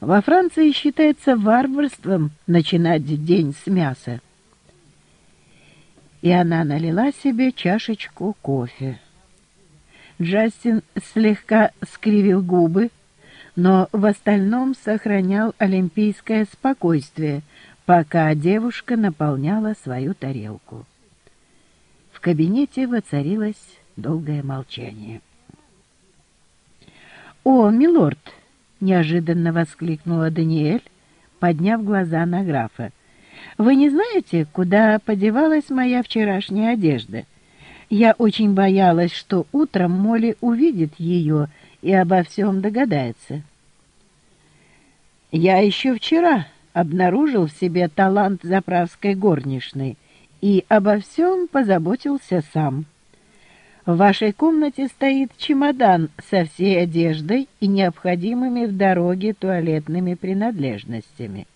Во Франции считается варварством начинать день с мяса. И она налила себе чашечку кофе. Джастин слегка скривил губы, но в остальном сохранял олимпийское спокойствие, пока девушка наполняла свою тарелку. В кабинете воцарилось долгое молчание. «О, милорд!» — неожиданно воскликнула Даниэль, подняв глаза на графа. «Вы не знаете, куда подевалась моя вчерашняя одежда? Я очень боялась, что утром Молли увидит ее и обо всем догадается». «Я еще вчера обнаружил в себе талант заправской горничной и обо всем позаботился сам». В вашей комнате стоит чемодан со всей одеждой и необходимыми в дороге туалетными принадлежностями.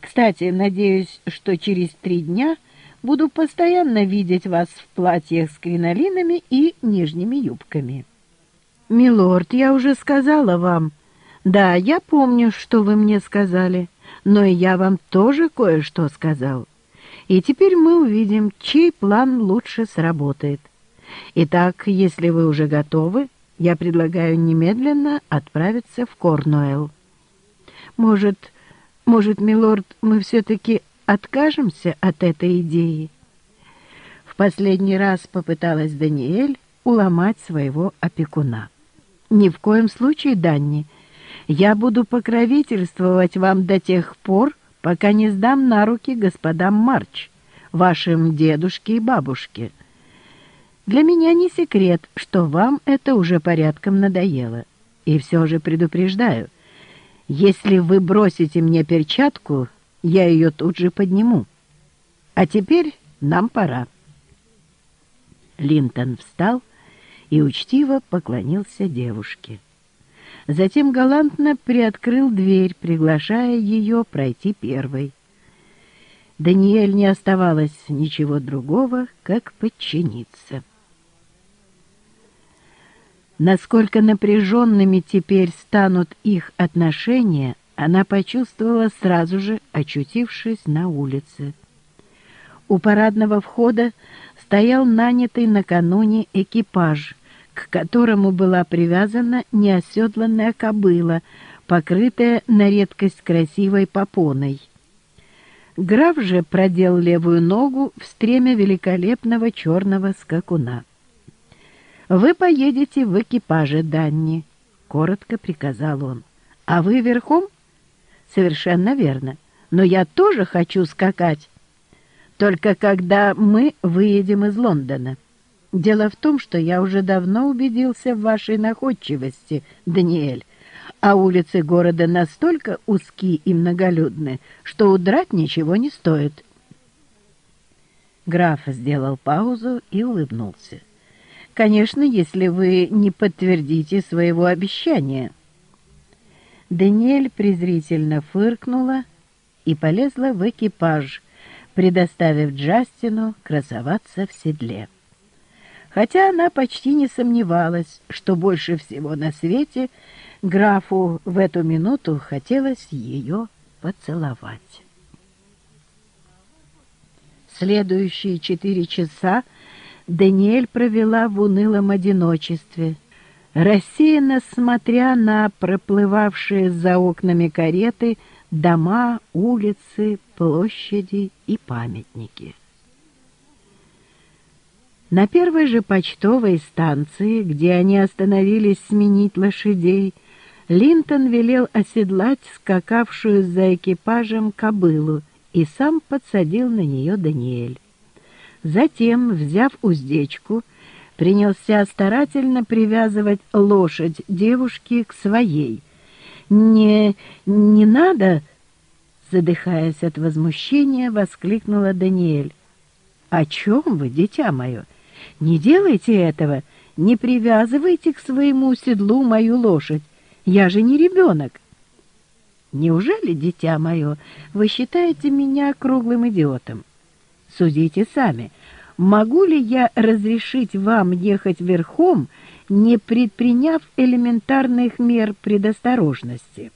Кстати, надеюсь, что через три дня буду постоянно видеть вас в платьях с кринолинами и нижними юбками. Милорд, я уже сказала вам. Да, я помню, что вы мне сказали, но и я вам тоже кое-что сказал. И теперь мы увидим, чей план лучше сработает. Итак, если вы уже готовы, я предлагаю немедленно отправиться в Корнуэлл. Может, может, милорд, мы все-таки откажемся от этой идеи? В последний раз попыталась Даниэль уломать своего опекуна. Ни в коем случае, Данни, я буду покровительствовать вам до тех пор, пока не сдам на руки господам Марч, вашим дедушке и бабушке. Для меня не секрет, что вам это уже порядком надоело. И все же предупреждаю, если вы бросите мне перчатку, я ее тут же подниму. А теперь нам пора. Линтон встал и учтиво поклонился девушке. Затем галантно приоткрыл дверь, приглашая ее пройти первой. Даниэль не оставалось ничего другого, как подчиниться. Насколько напряженными теперь станут их отношения, она почувствовала сразу же, очутившись на улице. У парадного входа стоял нанятый накануне экипаж, к которому была привязана неоседланная кобыла, покрытая на редкость красивой попоной. Граф же продел левую ногу в стремя великолепного черного скакуна. «Вы поедете в экипаже, Данни», — коротко приказал он. «А вы верхом?» «Совершенно верно. Но я тоже хочу скакать. Только когда мы выедем из Лондона. Дело в том, что я уже давно убедился в вашей находчивости, Даниэль, а улицы города настолько узки и многолюдны, что удрать ничего не стоит». Граф сделал паузу и улыбнулся. Конечно, если вы не подтвердите своего обещания. Даниэль презрительно фыркнула и полезла в экипаж, предоставив Джастину красоваться в седле. Хотя она почти не сомневалась, что больше всего на свете графу в эту минуту хотелось ее поцеловать. Следующие четыре часа Даниэль провела в унылом одиночестве, рассеянно смотря на проплывавшие за окнами кареты дома, улицы, площади и памятники. На первой же почтовой станции, где они остановились сменить лошадей, Линтон велел оседлать скакавшую за экипажем кобылу и сам подсадил на нее Даниэль. Затем, взяв уздечку, принялся старательно привязывать лошадь девушки к своей. «Не... не надо!» Задыхаясь от возмущения, воскликнула Даниэль. «О чем вы, дитя мое? Не делайте этого! Не привязывайте к своему седлу мою лошадь! Я же не ребенок!» «Неужели, дитя мое, вы считаете меня круглым идиотом?» Судите сами, могу ли я разрешить вам ехать верхом, не предприняв элементарных мер предосторожности?»